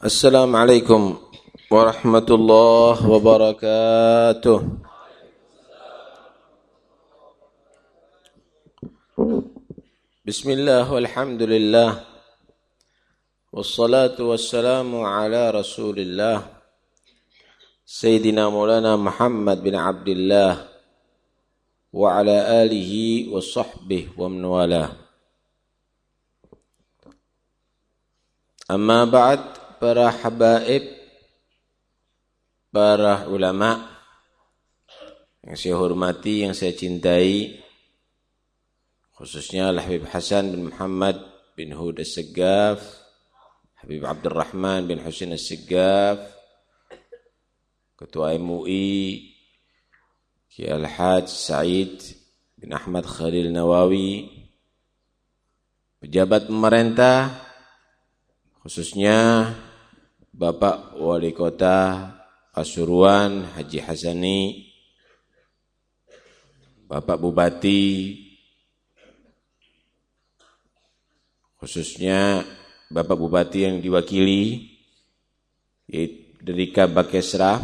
السلام عليكم ورحمة الله وبركاته. بسم الله والحمد لله والصلاة والسلام على رسول الله. سيدنا مولانا محمد بن عبد الله وعلى آله وصحبه ومن والاه. أما بعد para habaib, para ulama yang saya hormati, yang saya cintai, khususnya Al-Habib Hasan bin Muhammad bin Hud As-Segaf, Habib Abdurrahman bin Husin As-Segaf, Ketua MUI, Kiai Al-Haj Said bin Ahmad Khalil Nawawi, pejabat pemerintah, khususnya Bapak Wali Kota Pasuruan Haji Hasani, Bapak Bupati, khususnya Bapak Bupati yang diwakili dari Kabakesra,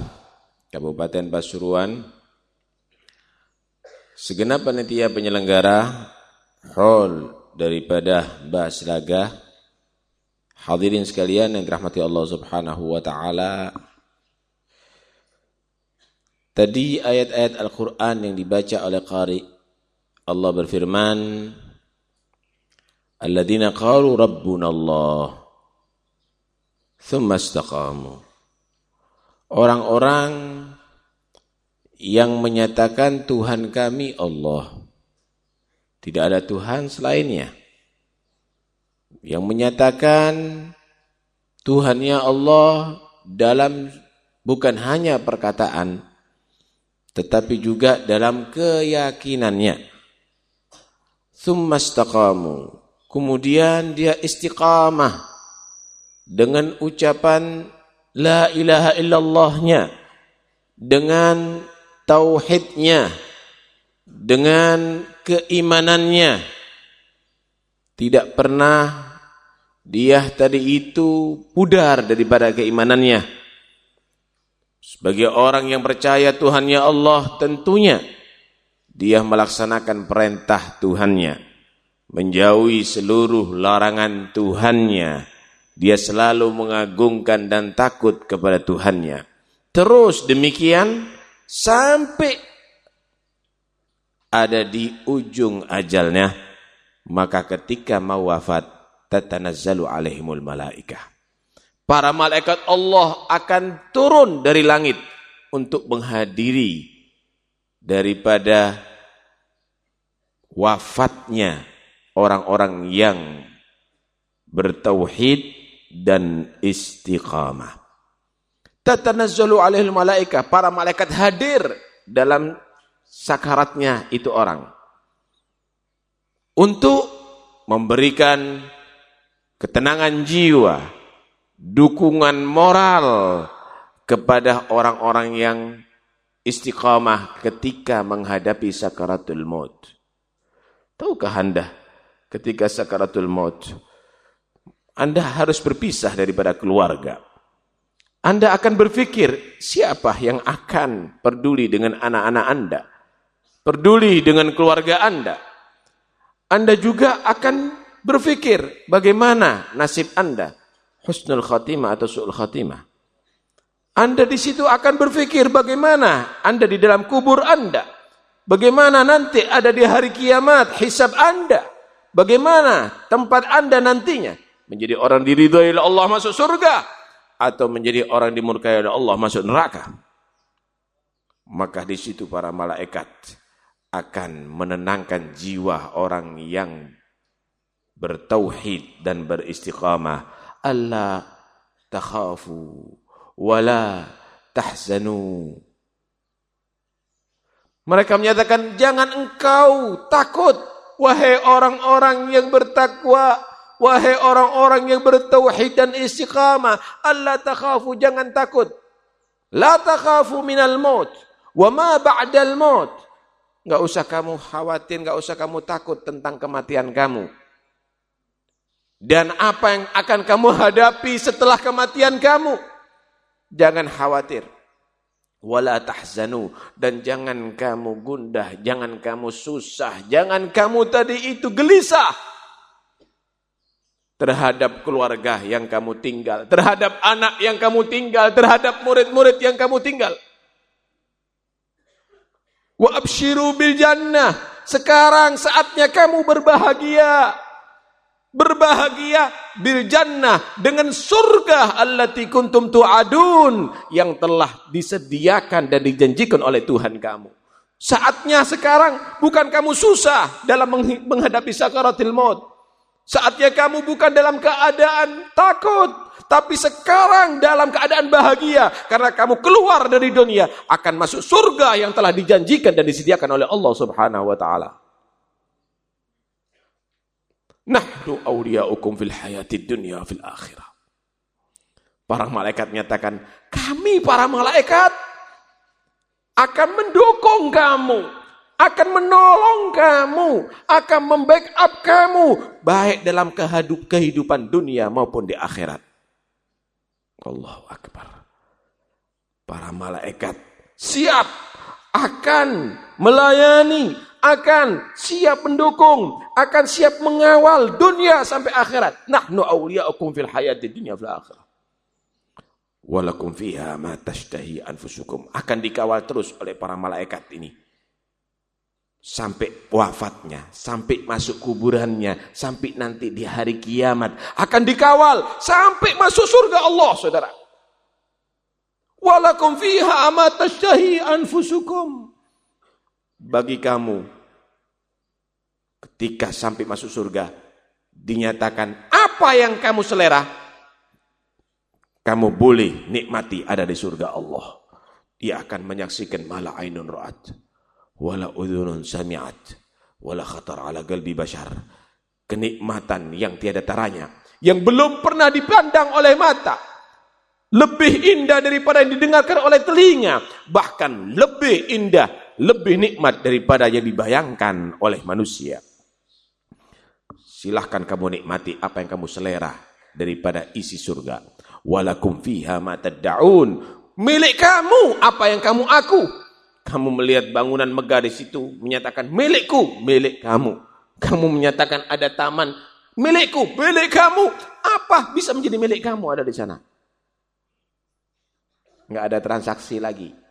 Kabupaten Pasuruan, segenap panitia penyelenggara hall daripada Baslaga, Hadirin sekalian yang dirahmati Allah Subhanahu wa taala. Tadi ayat-ayat Al-Qur'an yang dibaca oleh qari Allah berfirman Alladzina qalu rabbuna Allah thumma istaqamu. Orang-orang yang menyatakan Tuhan kami Allah. Tidak ada Tuhan selainnya yang menyatakan Tuhannya Allah dalam bukan hanya perkataan tetapi juga dalam keyakinannya. Tsumastaqamu. Kemudian dia istiqamah dengan ucapan la ilaha illallahnya dengan tauhidnya dengan keimanannya tidak pernah dia tadi itu pudar daripada keimanannya. Sebagai orang yang percaya Tuhannya Allah tentunya dia melaksanakan perintah Tuhannya. Menjauhi seluruh larangan Tuhannya. Dia selalu mengagungkan dan takut kepada Tuhannya. Terus demikian sampai ada di ujung ajalnya. Maka ketika mau wafat tatanazzalu alaihimul malaikah. Para malaikat Allah akan turun dari langit untuk menghadiri daripada wafatnya orang-orang yang bertauhid dan istiqamah. Tatanazzalu alaihil malaikah, para malaikat hadir dalam sakaratnya itu orang. Untuk memberikan ketenangan jiwa, dukungan moral kepada orang-orang yang istiqamah ketika menghadapi sakaratul maut. Tahukah Anda ketika sakaratul maut Anda harus berpisah daripada keluarga. Anda akan berpikir siapa yang akan peduli dengan anak-anak Anda? Peduli dengan keluarga Anda. Anda juga akan Berpikir bagaimana nasib Anda? Husnul khatimah atau su'ul khatimah? Anda di situ akan berpikir bagaimana Anda di dalam kubur Anda? Bagaimana nanti ada di hari kiamat hisab Anda? Bagaimana tempat Anda nantinya? Menjadi orang diridhoi oleh Allah masuk surga atau menjadi orang dimurkai oleh Allah masuk neraka? Maka di situ para malaikat akan menenangkan jiwa orang yang bertauhid dan beristiqamah. Alla takhafu wala tahzanu. Mereka menyatakan jangan engkau takut wahai orang-orang yang bertakwa wahai orang-orang yang bertauhid dan istiqamah. Alla takhafu jangan takut. La takhafu minal maut wa ma ba'dal maut. Enggak usah kamu khawatir enggak usah kamu takut tentang kematian kamu Dan apa yang akan kamu hadapi setelah kematian kamu. Jangan khawatir. Wala tahzanu. Dan jangan kamu gundah. Jangan kamu susah. Jangan kamu tadi itu gelisah. Terhadap keluarga yang kamu tinggal. Terhadap anak yang kamu tinggal. Terhadap murid-murid yang kamu tinggal. Wa jannah. Sekarang saatnya kamu berbahagia berbahagia bil jannah dengan surga allati kuntum tu'adun yang telah disediakan dan dijanjikan oleh Tuhan kamu. Saatnya sekarang bukan kamu susah dalam menghadapi sakaratil maut. Saatnya kamu bukan dalam keadaan takut, tapi sekarang dalam keadaan bahagia karena kamu keluar dari dunia akan masuk surga yang telah dijanjikan dan disediakan oleh Allah Subhanahu wa taala. Nahnu awliyaukum fil hayatid dunya fil akhirah. Para malaikat menyatakan, kami para malaikat akan mendukung kamu, akan menolong kamu, akan membackup kamu, baik dalam kehidupan dunia maupun di akhirat. Allahu Akbar. Para malaikat siap akan melayani akan siap mendukung, akan siap mengawal dunia sampai akhirat. Nahnu awliya'ukum fil hayati dunia fil akhirat. Walakum fiha ma tashtahi anfusukum. Akan dikawal terus oleh para malaikat ini. Sampai wafatnya, sampai masuk kuburannya, sampai nanti di hari kiamat. Akan dikawal sampai masuk surga Allah, saudara. Walakum fiha ma tashtahi anfusukum. Bagi kamu Ketika sampai masuk surga, dinyatakan apa yang kamu selera, kamu boleh nikmati ada di surga Allah. Dia akan menyaksikan mala ainun ra'at, wala udhunun sami'at, wala khatar ala galbi bashar. Kenikmatan yang tiada taranya, yang belum pernah dipandang oleh mata, lebih indah daripada yang didengarkan oleh telinga, bahkan lebih indah, lebih nikmat daripada yang dibayangkan oleh manusia. Silahkan kamu nikmati apa yang kamu selera daripada isi surga. Walakum fiha ma tad'un. Milik kamu apa yang kamu aku. Kamu melihat bangunan megah di situ menyatakan milikku, milik kamu. Kamu menyatakan ada taman milikku, milik kamu. Apa bisa menjadi milik kamu ada di sana? Enggak ada transaksi lagi.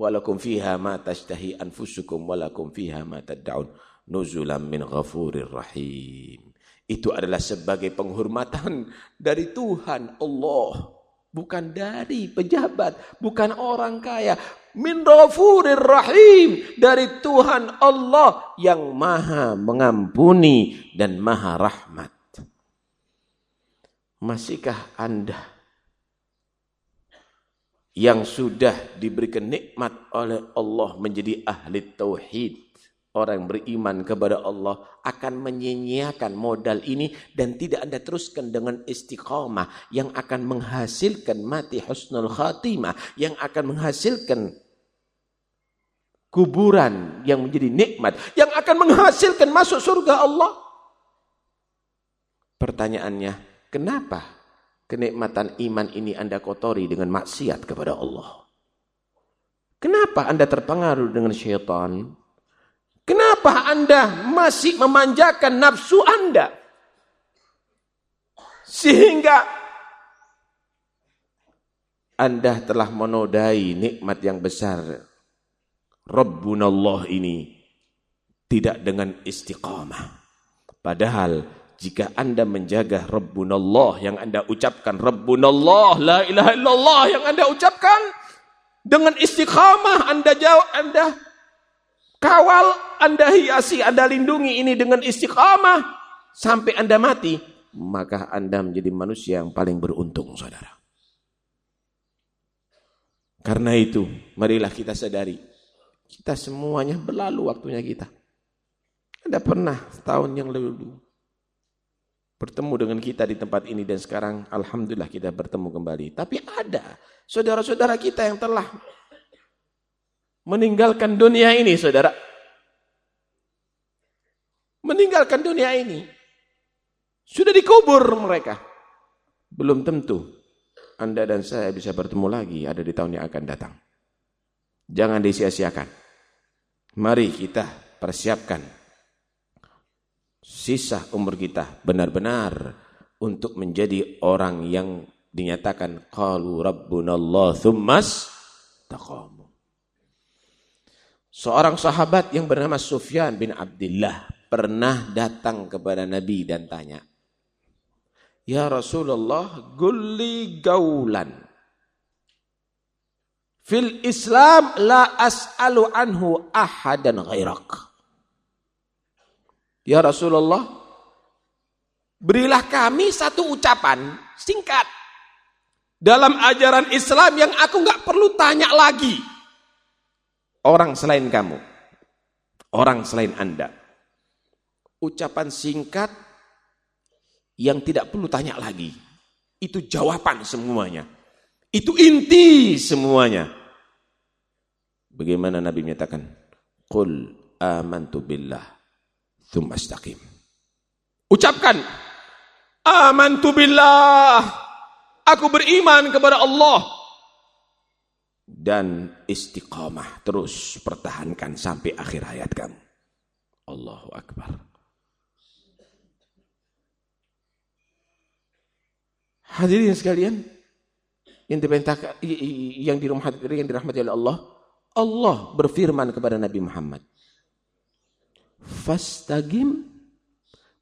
Walakum fiha ma tashtahi anfusukum walakum fiha ma tad'un nuzulam min ghafurir rahim. Itu adalah sebagai penghormatan dari Tuhan Allah. Bukan dari pejabat, bukan orang kaya. Min ghafurir rahim. Dari Tuhan Allah yang maha mengampuni dan maha rahmat. Masihkah anda yang sudah diberikan nikmat oleh Allah menjadi ahli tauhid orang beriman kepada Allah akan menyia-nyiakan modal ini dan tidak Anda teruskan dengan istiqamah yang akan menghasilkan mati husnul khatimah yang akan menghasilkan kuburan yang menjadi nikmat yang akan menghasilkan masuk surga Allah. Pertanyaannya, kenapa kenikmatan iman ini Anda kotori dengan maksiat kepada Allah? Kenapa Anda terpengaruh dengan syaitan? Kenapa Anda masih memanjakan nafsu Anda? Sehingga Anda telah menodai nikmat yang besar. Rabbunallah ini tidak dengan istiqamah. Padahal jika Anda menjaga Rabbunallah yang Anda ucapkan Rabbunallah la ilaha illallah yang Anda ucapkan dengan istiqamah Anda jawab Anda Kawal, Anda hiasi, Anda lindungi ini dengan istiqamah sampai Anda mati, maka Anda menjadi manusia yang paling beruntung, saudara. Karena itu, marilah kita sadari, kita semuanya berlalu waktunya kita. Ada pernah setahun yang lalu bertemu dengan kita di tempat ini dan sekarang alhamdulillah kita bertemu kembali. Tapi ada saudara-saudara kita yang telah meninggalkan dunia ini, saudara. Meninggalkan dunia ini. Sudah dikubur mereka. Belum tentu Anda dan saya bisa bertemu lagi ada di tahun yang akan datang. Jangan disia-siakan. Mari kita persiapkan sisa umur kita benar-benar untuk menjadi orang yang dinyatakan qalu rabbunallah thummas taqamu. Seorang sahabat yang bernama Sufyan bin Abdullah pernah datang kepada Nabi dan tanya, Ya Rasulullah, gulli gaulan. Fil Islam la as'alu anhu ahadan ghairak. Ya Rasulullah, berilah kami satu ucapan singkat dalam ajaran Islam yang aku nggak perlu tanya lagi. Orang selain kamu, orang selain Anda. Ucapan singkat yang tidak perlu tanya lagi. Itu jawaban semuanya. Itu inti semuanya. Bagaimana Nabi menyatakan? Qul amantu billah thumma istaqim. Ucapkan amantu billah. Aku beriman kepada Allah dan istiqamah terus pertahankan sampai akhir hayat kamu. Allahu akbar. Hadirin sekalian, yang diperintahkan yang dirahmati yang dirahmati oleh Allah, Allah berfirman kepada Nabi Muhammad, "Fastagim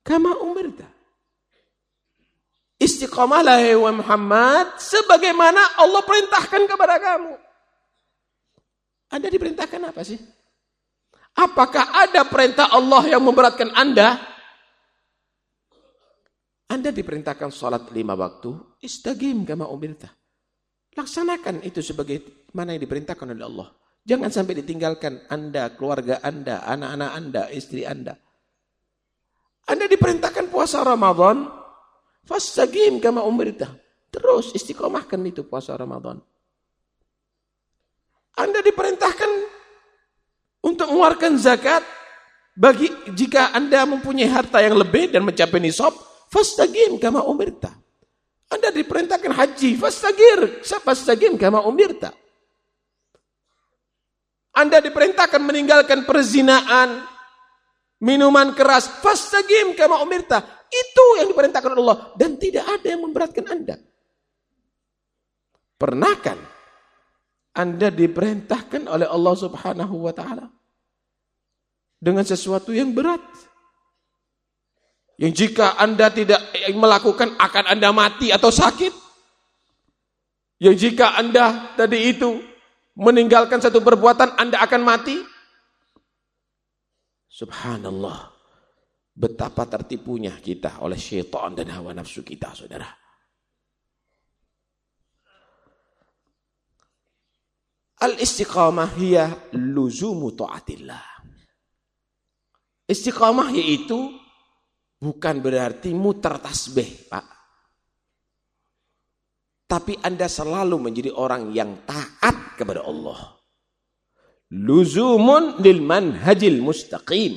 kama umirta." Istiqamalah wa Muhammad sebagaimana Allah perintahkan kepada kamu. Anda diperintahkan apa sih? Apakah ada perintah Allah yang memberatkan Anda? Anda diperintahkan sholat lima waktu, istagim kama umirta. Laksanakan itu sebagai mana yang diperintahkan oleh Allah. Jangan sampai ditinggalkan Anda, keluarga Anda, anak-anak Anda, istri Anda. Anda diperintahkan puasa Ramadan, fastagim kama umirta. Terus istiqomahkan itu puasa Ramadan. Anda diperintahkan untuk mengeluarkan zakat bagi jika Anda mempunyai harta yang lebih dan mencapai nisab, Fastagim kama umirta. Anda diperintahkan haji, fastagir, fastagim kama umirta. Anda diperintahkan meninggalkan perzinaan, minuman keras, fastagim kama umirta. Itu yang diperintahkan Allah dan tidak ada yang memberatkan Anda. Pernahkan Anda diperintahkan oleh Allah Subhanahu wa taala dengan sesuatu yang berat? Yang jika Anda tidak melakukan akan Anda mati atau sakit. Yang jika Anda tadi itu meninggalkan satu perbuatan Anda akan mati. Subhanallah. Betapa tertipunya kita oleh syaitan dan hawa nafsu kita, saudara. Al-istiqamah hiya luzumu ta'atillah. Istiqamah yaitu Bukan berarti muter tasbih, Pak. Tapi Anda selalu menjadi orang yang taat kepada Allah. Luzumun lil manhajil mustaqim.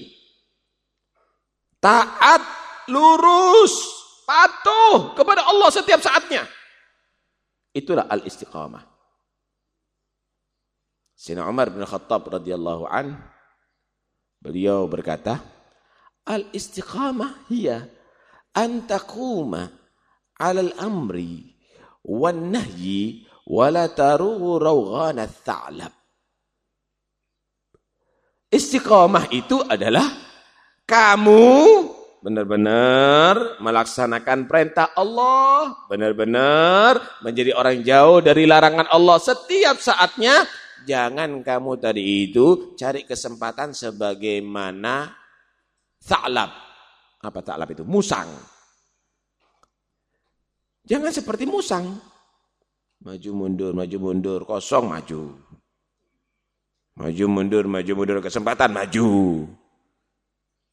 Taat, lurus, patuh kepada Allah setiap saatnya. Itulah al-istiqamah. Sina Umar bin Khattab radhiyallahu an beliau berkata, Al-istiqamah hiya an taquma 'ala al-amri wan nahyi wa la taru rawghan thalab Istiqamah itu adalah kamu benar-benar melaksanakan perintah Allah, benar-benar menjadi orang jauh dari larangan Allah setiap saatnya. Jangan kamu tadi itu cari kesempatan sebagaimana Ta'lab. Apa ta'lab itu? Musang. Jangan seperti musang. Maju mundur, maju mundur, kosong maju. Maju mundur, maju mundur, kesempatan maju.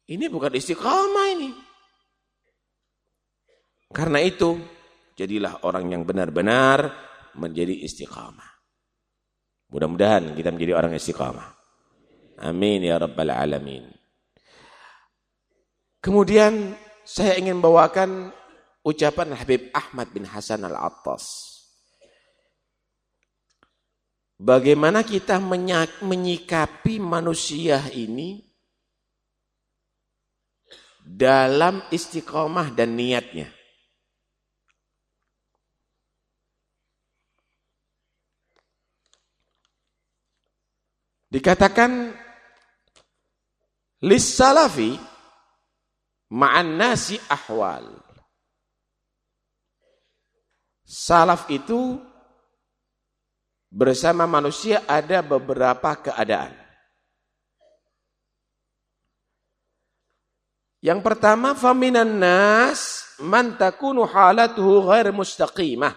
Ini bukan istiqamah ini. Karena itu, jadilah orang yang benar-benar menjadi istiqamah. Mudah-mudahan kita menjadi orang istiqamah. Amin ya rabbal alamin. Kemudian saya ingin bawakan ucapan Habib Ahmad bin Hasan Al-Attas. Bagaimana kita menyikapi manusia ini dalam istiqomah dan niatnya. Dikatakan lis salafi ma'an nasi ahwal. Salaf itu bersama manusia ada beberapa keadaan. Yang pertama, faminan nas man takunu halatuhu ghair mustaqimah.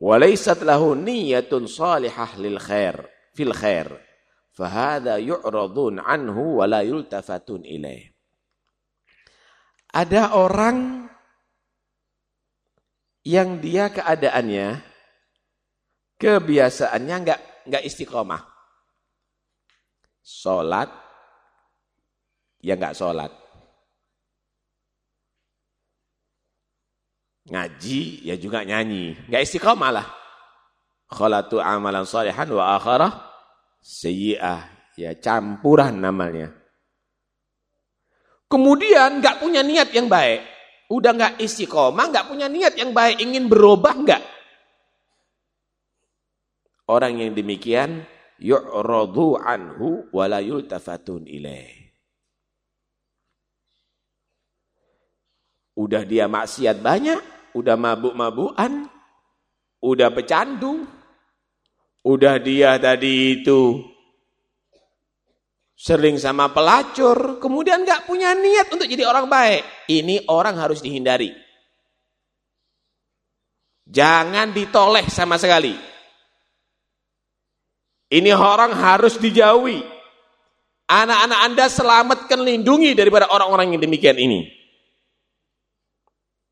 Walaysat lahu niyatun salihah lil khair fil khair. Fahada yu'radun anhu wala yultafatun ilaih. Ada orang yang dia keadaannya kebiasaannya enggak enggak istiqomah salat ya enggak salat Ngaji ya juga nyanyi. Enggak istiqomah lah. Khalatu amalan salihan wa akharah sayyi'ah. Ya campuran namanya. Kemudian enggak punya niat yang baik. Udah enggak istiqomah, enggak punya niat yang baik. Ingin berubah enggak? Orang yang demikian yu'radu anhu wa la yultafatun ilaih. Udah dia maksiat banyak, udah mabuk-mabukan, udah pecandu, udah dia tadi itu sering sama pelacur, kemudian gak punya niat untuk jadi orang baik. Ini orang harus dihindari. Jangan ditoleh sama sekali. Ini orang harus dijauhi. Anak-anak Anda selamatkan lindungi daripada orang-orang yang demikian ini.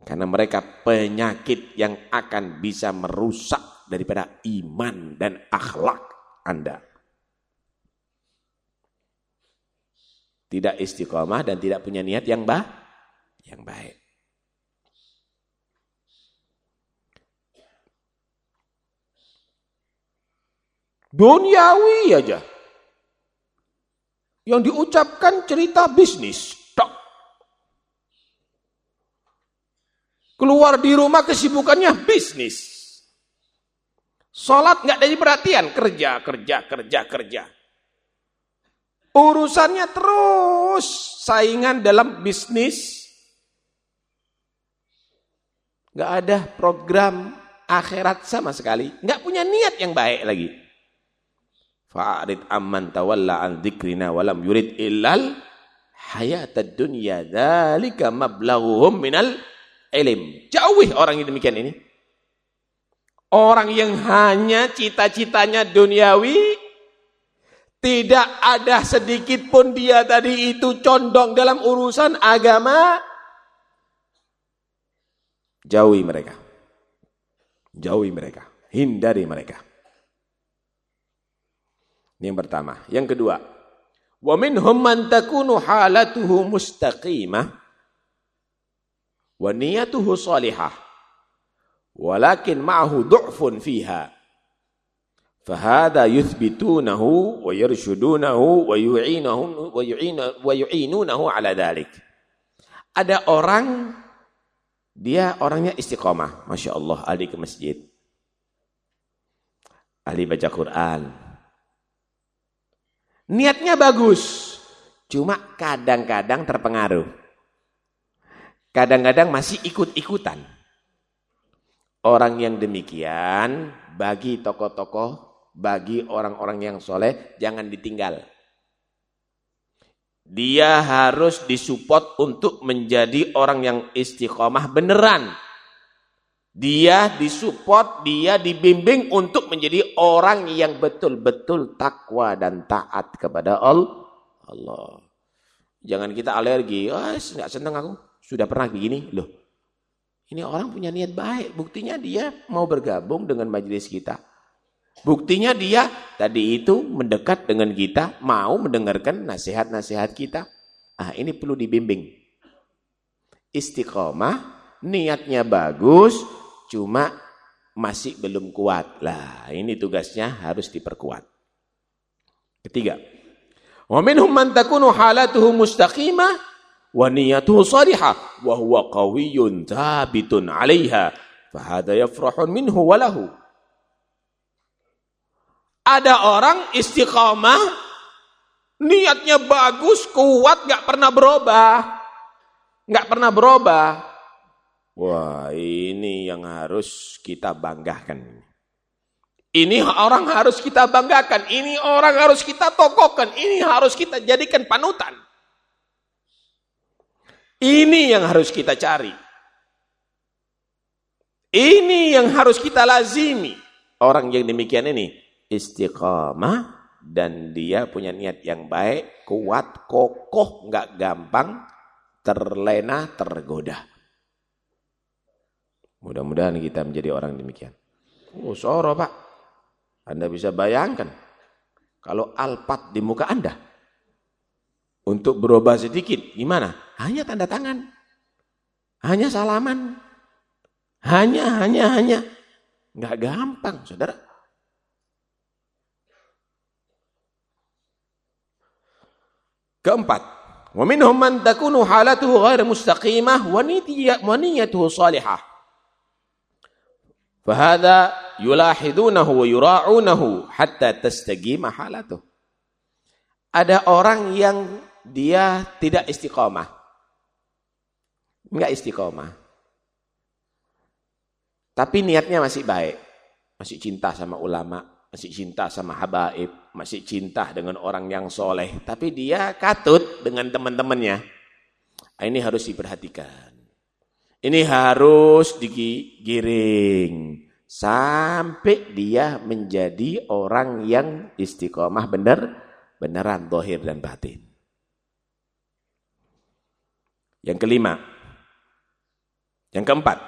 Karena mereka penyakit yang akan bisa merusak daripada iman dan akhlak Anda. Tidak istiqomah dan tidak punya niat yang bah, yang baik. Duniawi aja. Yang diucapkan cerita bisnis. Keluar di rumah kesibukannya bisnis. Sholat nggak dari perhatian, kerja, kerja, kerja, kerja. Urusannya terus saingan dalam bisnis. Nggak ada program akhirat sama sekali. Nggak punya niat yang baik lagi. Fa'arid amman tawalla an dzikrina walam yurid illal hayatad dunya dzalika mablaghuhum minal ilim. Jauhi orang yang demikian ini. Orang yang hanya cita-citanya duniawi, tidak ada sedikit pun dia tadi itu condong dalam urusan agama, jauhi mereka. Jauhi mereka. Hindari mereka. Ini yang pertama. Yang kedua, wa minhum man takunu halatuhu mustaqimah wa niyatuhu salihah walakin ma'ahu du'fun fiha fahada yuthbitunahu wa yarshudunahu wa yu'inunahu wa wa yu'inunahu ala dhalik. Ada orang dia orangnya istiqomah. Masya Allah ahli ke masjid. Ahli baca Quran. Niatnya bagus cuma kadang-kadang terpengaruh. Kadang-kadang masih ikut-ikutan. Orang yang demikian bagi tokoh-tokoh, bagi orang-orang yang soleh jangan ditinggal. Dia harus disupport untuk menjadi orang yang istiqomah beneran. Dia disupport, dia dibimbing untuk menjadi orang yang betul-betul takwa dan taat kepada Allah. Jangan kita alergi, oh, nggak senang aku. Sudah pernah begini? Loh, ini orang punya niat baik. Buktinya dia mau bergabung dengan majelis kita. Buktinya dia tadi itu mendekat dengan kita, mau mendengarkan nasihat-nasihat kita. Ah, ini perlu dibimbing. istiqomah, niatnya bagus, cuma masih belum kuat. Lah, ini tugasnya harus diperkuat. Ketiga, wa minhum man takunu halatuhu mustaqimah wa niyatuhu salihah wa huwa qawiyyun thabitun 'alaiha fa hadha yafrahun minhu wa lahu. Ada orang istiqamah niatnya bagus, kuat, gak pernah berubah. Gak pernah berubah. Wah, ini yang harus kita banggakan. Ini orang harus kita banggakan, ini orang harus kita tokohkan, ini harus kita jadikan panutan. Ini yang harus kita cari. Ini yang harus kita lazimi. Orang yang demikian ini istiqamah dan dia punya niat yang baik, kuat, kokoh, nggak gampang terlena, tergoda. Mudah-mudahan kita menjadi orang demikian. Oh, soro Pak. Anda bisa bayangkan kalau alpat di muka Anda untuk berubah sedikit, gimana? Hanya tanda tangan. Hanya salaman. Hanya, hanya, hanya. Nggak gampang, saudara. Keempat, wa minhum man takunu halatuhu ghair mustaqimah wa niyatuhu salihah. Fahada yulahidunahu wa yura'unahu hatta tastaqima halatuh. Ada orang yang dia tidak istiqomah. Enggak istiqomah. Tapi niatnya masih baik. Masih cinta sama ulama, masih cinta sama habaib, masih cinta dengan orang yang soleh, tapi dia katut dengan teman-temannya. Ah, ini harus diperhatikan. Ini harus digiring sampai dia menjadi orang yang istiqomah benar, beneran dohir dan batin. Yang kelima, yang keempat,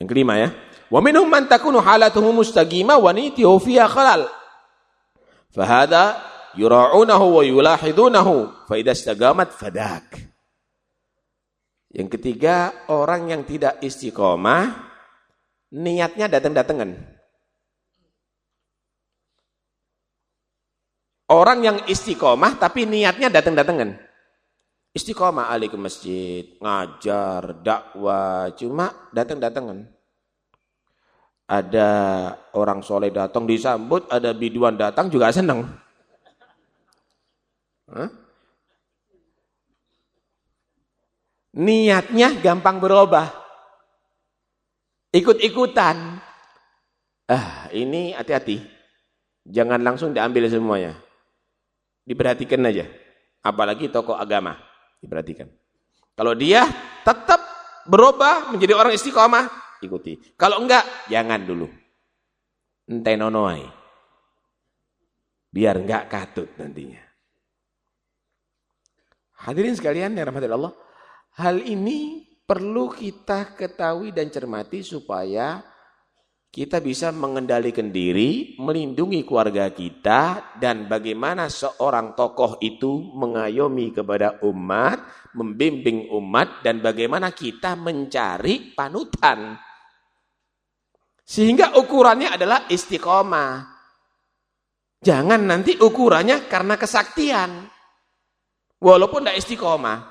yang kelima ya, Wa minhum man takunu halatuhu mustaqima wa nitihu fiha khalal. Fahada yura'unahu wa yulahidunahu fa idza istaqamat fadak. Yang ketiga, orang yang tidak istiqomah niatnya datang-datangan. Orang yang istiqomah tapi niatnya datang-datangan. Istiqomah ahli ke masjid, ngajar, dakwah, cuma datang-datangan ada orang soleh datang disambut, ada biduan datang juga senang. Hah? Niatnya gampang berubah. Ikut-ikutan. Ah, ini hati-hati. Jangan langsung diambil semuanya. Diperhatikan aja. Apalagi tokoh agama. Diperhatikan. Kalau dia tetap berubah menjadi orang istiqomah, ikuti. Kalau enggak, jangan dulu. Entai nonoai. Biar enggak katut nantinya. Hadirin sekalian yang rahmati Allah, hal ini perlu kita ketahui dan cermati supaya kita bisa mengendalikan diri, melindungi keluarga kita, dan bagaimana seorang tokoh itu mengayomi kepada umat, membimbing umat, dan bagaimana kita mencari panutan. Sehingga ukurannya adalah istiqomah. Jangan nanti ukurannya karena kesaktian. Walaupun tidak istiqomah.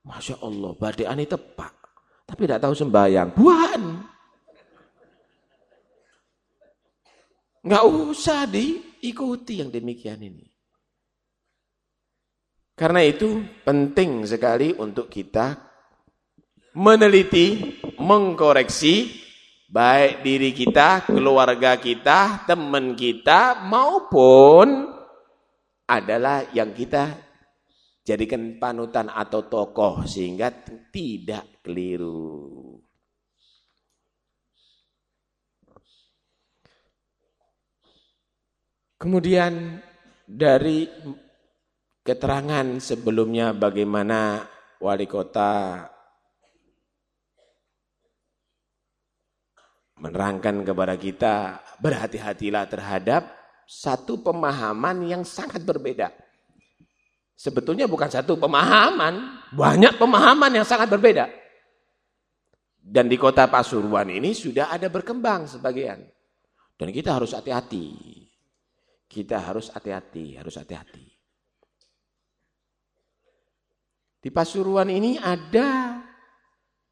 Masya Allah, badean itu tepak. Tapi tidak tahu sembahyang. Buan. Nggak usah diikuti yang demikian ini. Karena itu penting sekali untuk kita meneliti, mengkoreksi Baik diri kita, keluarga kita, teman kita maupun adalah yang kita jadikan panutan atau tokoh sehingga tidak keliru. Kemudian dari keterangan sebelumnya bagaimana wali kota menerangkan kepada kita berhati-hatilah terhadap satu pemahaman yang sangat berbeda. Sebetulnya bukan satu pemahaman, banyak pemahaman yang sangat berbeda. Dan di kota Pasuruan ini sudah ada berkembang sebagian. Dan kita harus hati-hati. Kita harus hati-hati, harus hati-hati. Di Pasuruan ini ada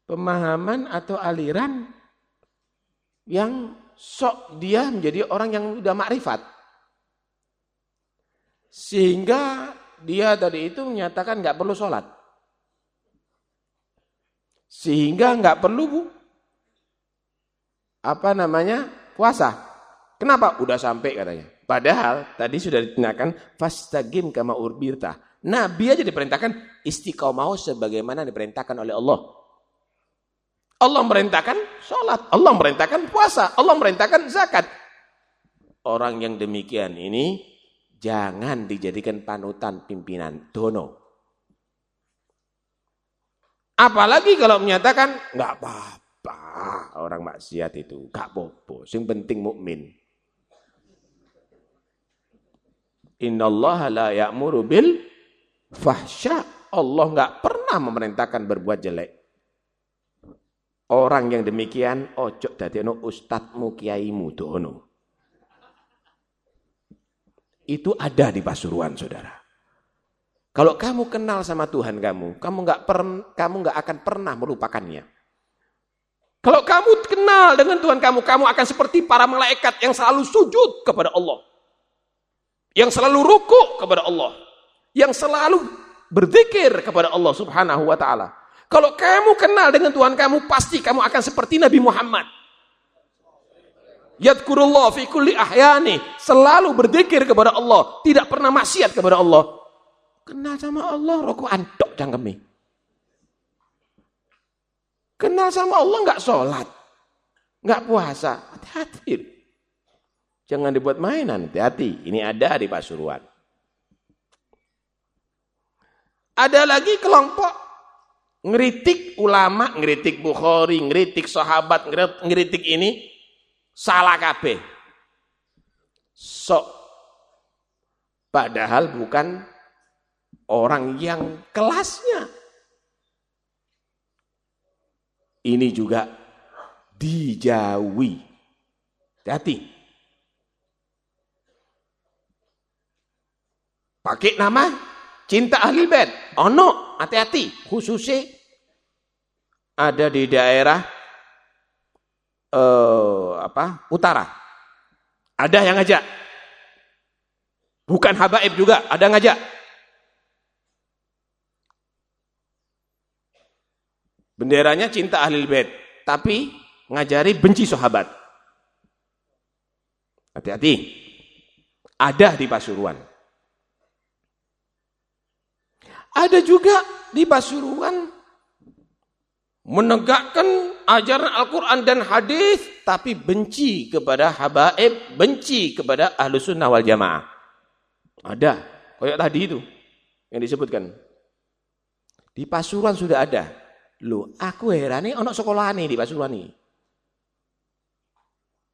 pemahaman atau aliran yang sok dia menjadi orang yang sudah makrifat. Sehingga dia tadi itu menyatakan nggak perlu sholat. Sehingga nggak perlu bu, apa namanya puasa. Kenapa? Udah sampai katanya. Padahal tadi sudah ditanyakan fastagim kama urbirta. Nabi aja diperintahkan istiqomah sebagaimana diperintahkan oleh Allah. Allah merintahkan sholat, Allah merintahkan puasa, Allah merintahkan zakat. Orang yang demikian ini Jangan dijadikan panutan pimpinan dono. Apalagi kalau menyatakan nggak apa-apa orang maksiat itu, nggak apa-apa. Yang penting mukmin. Innallaha la ya'muru bil fahsya. Allah nggak pernah memerintahkan berbuat jelek. Orang yang demikian ojo dadi ono ustadmu kiaimu dono. Itu ada di Pasuruan, saudara. Kalau kamu kenal sama Tuhan kamu, kamu nggak kamu nggak akan pernah melupakannya. Kalau kamu kenal dengan Tuhan kamu, kamu akan seperti para malaikat yang selalu sujud kepada Allah. Yang selalu ruku kepada Allah. Yang selalu berzikir kepada Allah subhanahu wa ta'ala. Kalau kamu kenal dengan Tuhan kamu, pasti kamu akan seperti Nabi Muhammad. Yadkurullah fi kulli ahyani. Selalu berzikir kepada Allah. Tidak pernah maksiat kepada Allah. Kenal sama Allah, rokok antok cangkemi. Kenal sama Allah nggak sholat. nggak puasa. Hati-hati. Jangan dibuat mainan, hati-hati. Ini ada di Pasuruan. Ada lagi kelompok ngeritik ulama, ngeritik Bukhari, ngeritik sahabat, ngeritik ini Salah kabeh. Sok. Padahal bukan orang yang kelasnya. Ini juga dijauhi. Hati. Pakai nama cinta ahli bed. Ono, hati-hati. Khususnya ada di daerah uh, apa utara. Ada yang ngajak. Bukan habaib juga, ada ngajak. Benderanya cinta ahli bait, tapi ngajari benci sahabat. Hati-hati. Ada di Pasuruan. Ada juga di Pasuruan menegakkan ajaran Al-Quran dan hadis, tapi benci kepada habaib, benci kepada ahlu sunnah wal jamaah. Ada, kayak tadi itu yang disebutkan. Di Pasuruan sudah ada. Loh, aku heran nih, anak sekolah nih di Pasuruan nih.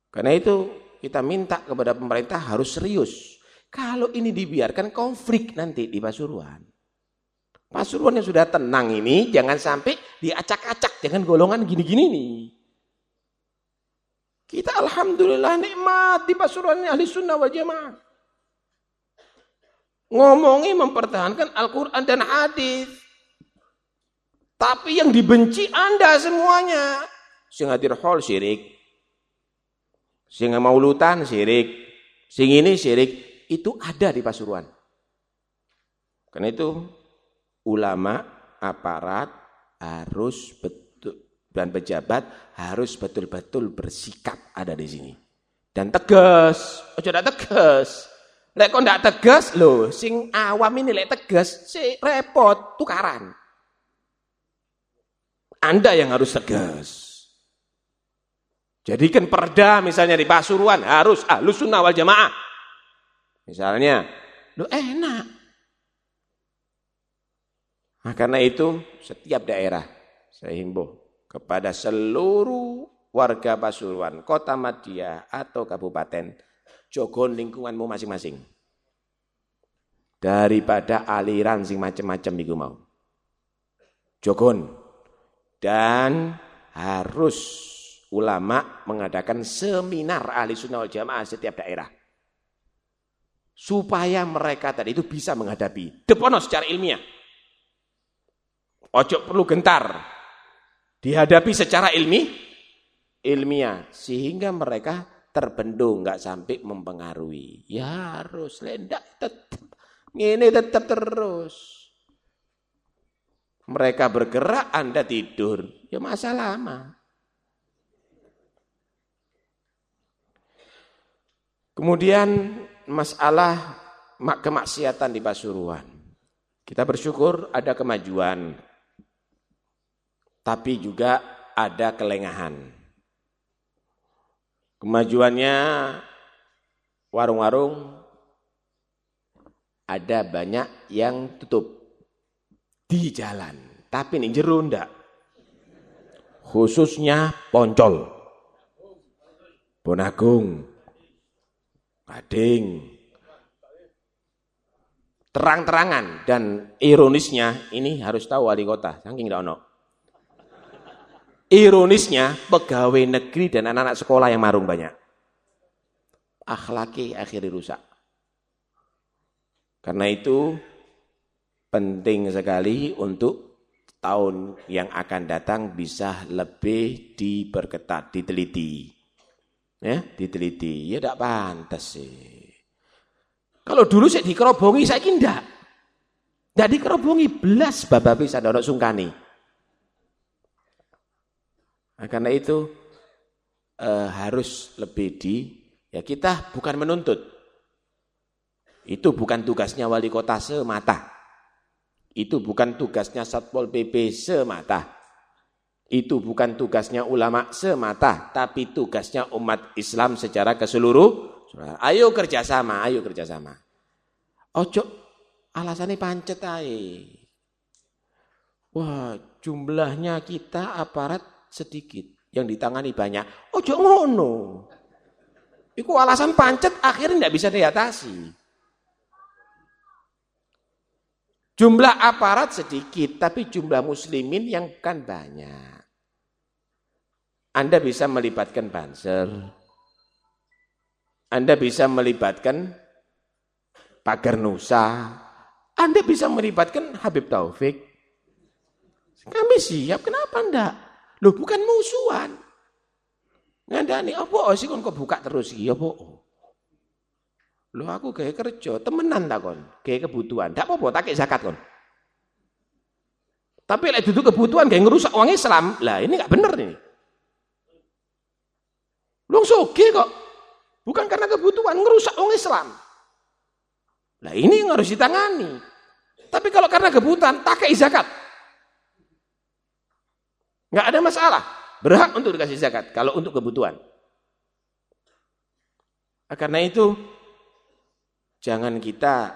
Karena itu kita minta kepada pemerintah harus serius. Kalau ini dibiarkan konflik nanti di Pasuruan. Pasuruan yang sudah tenang ini jangan sampai diacak-acak dengan golongan gini-gini nih. Kita alhamdulillah nikmat di Pasuruan ahli sunnah wal jamaah. Ngomongi mempertahankan Al-Quran dan hadis. Tapi yang dibenci anda semuanya. Sing hadir hall syirik. Sing maulutan syirik. Sing ini syirik. Itu ada di Pasuruan. Karena itu ulama, aparat harus betul dan pejabat harus betul-betul bersikap ada di sini. Dan tegas, ojo ndak tegas. Lek kok ndak tegas lho, sing awam ini lek tegas, si repot tukaran. Anda yang harus tegas. Jadikan perda misalnya di Pasuruan harus ahlus sunnah wal jamaah. Misalnya, lu enak Nah, karena itu setiap daerah saya himbau kepada seluruh warga Pasuruan, kota Madia atau kabupaten, jogon lingkunganmu masing-masing. daripada aliran sing macam-macam iku mau. Jogon. Dan harus ulama mengadakan seminar ahli sunnah wal jamaah setiap daerah. Supaya mereka tadi itu bisa menghadapi. Depono secara ilmiah. Ojo perlu gentar. Dihadapi secara ilmi, ilmiah. Sehingga mereka terbendung, nggak sampai mempengaruhi. Ya harus, lendak tetap ini tetap terus. Mereka bergerak, Anda tidur. Ya masa lama. Kemudian masalah kemaksiatan di Pasuruan. Kita bersyukur ada kemajuan. Tapi juga ada kelengahan. Kemajuannya warung-warung ada banyak yang tutup di jalan. Tapi ini jeru ndak. Khususnya Poncol. Bonagung. Gading. Terang-terangan dan ironisnya ini harus tahu wali kota, saking ono. Ironisnya pegawai negeri dan anak-anak sekolah yang marung banyak. Akhlaki akhirnya rusak. Karena itu penting sekali untuk tahun yang akan datang bisa lebih diperketat, diteliti. Ya, diteliti. Ya tidak pantas sih. Kalau dulu saya dikerobongi, saya tidak. Tidak dikerobongi, belas bapak bisa dorok sungkani. Nah, karena itu eh, harus lebih di, ya kita bukan menuntut, itu bukan tugasnya wali kota semata. Itu bukan tugasnya Satpol PP semata. Itu bukan tugasnya ulama semata, tapi tugasnya umat Islam secara keseluruhan. Ayo kerjasama, ayo kerjasama. Ojo alasannya pancet aja. Wah, jumlahnya kita aparat sedikit, yang ditangani banyak. Ojo ngono. Iku alasan pancet akhirnya tidak bisa diatasi. Jumlah aparat sedikit, tapi jumlah muslimin yang kan banyak. Anda bisa melibatkan banser. Anda bisa melibatkan pagar nusa. Anda bisa melibatkan Habib Taufik. Kami siap, kenapa enggak? Loh bukan musuhan. Ngandani, apa sih kon kok buka terus iki apa? Loh aku gaya kerja, temenan tak kon, gaya kebutuhan. Tak apa-apa, tak zakat kon. Tapi lek duduk kebutuhan gaya ngerusak uang Islam, lah ini nggak bener nih. Lu soge kok. Bukan karena kebutuhan, ngerusak uang Islam. Lah ini yang harus ditangani. Tapi kalau karena kebutuhan, tak zakat. Nggak ada masalah. Berhak untuk dikasih zakat kalau untuk kebutuhan. Nah, karena itu Jangan kita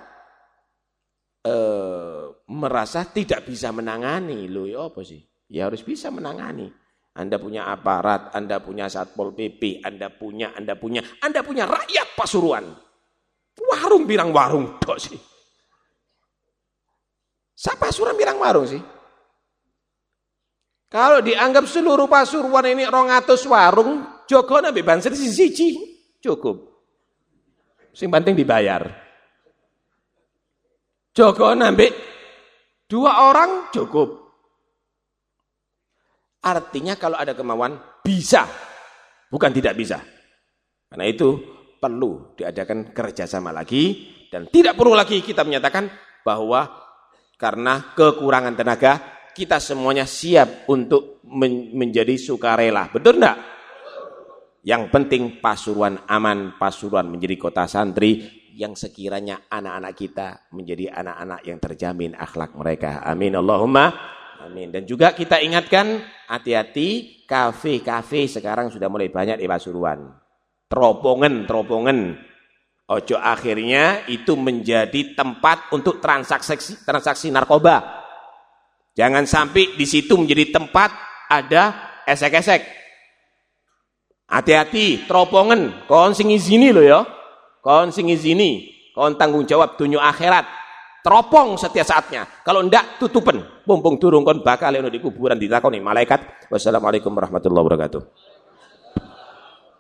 eh, merasa tidak bisa menangani. Loh ya apa sih? Ya harus bisa menangani. Anda punya aparat, Anda punya Satpol PP, Anda punya, Anda punya, Anda punya rakyat Pasuruan. Warung bilang warung dok sih. Siapa Pasuruan bilang warung sih? Kalau dianggap seluruh Pasuruan ini rongatus warung, Joko nabi banser siji cukup. Sing penting dibayar. Joko nambik dua orang cukup. Artinya kalau ada kemauan bisa, bukan tidak bisa. Karena itu perlu diadakan kerjasama lagi dan tidak perlu lagi kita menyatakan bahwa karena kekurangan tenaga kita semuanya siap untuk menjadi sukarela. Betul enggak? Yang penting Pasuruan aman, Pasuruan menjadi kota santri yang sekiranya anak-anak kita menjadi anak-anak yang terjamin akhlak mereka. Amin Allahumma amin. Dan juga kita ingatkan hati-hati kafe-kafe sekarang sudah mulai banyak di Pasuruan. Teropongan, teropongan. Ojo akhirnya itu menjadi tempat untuk transaksi transaksi narkoba. Jangan sampai di situ menjadi tempat ada esek-esek Hati-hati, teropongan, kon sing izini lo ya. Kon sing izini, kon tanggung jawab dunia akhirat. teropong setiap saatnya. Kalau ndak tutupen, mumpung turun kon bakal ono di kuburan ditakoni malaikat. Wassalamualaikum warahmatullahi wabarakatuh.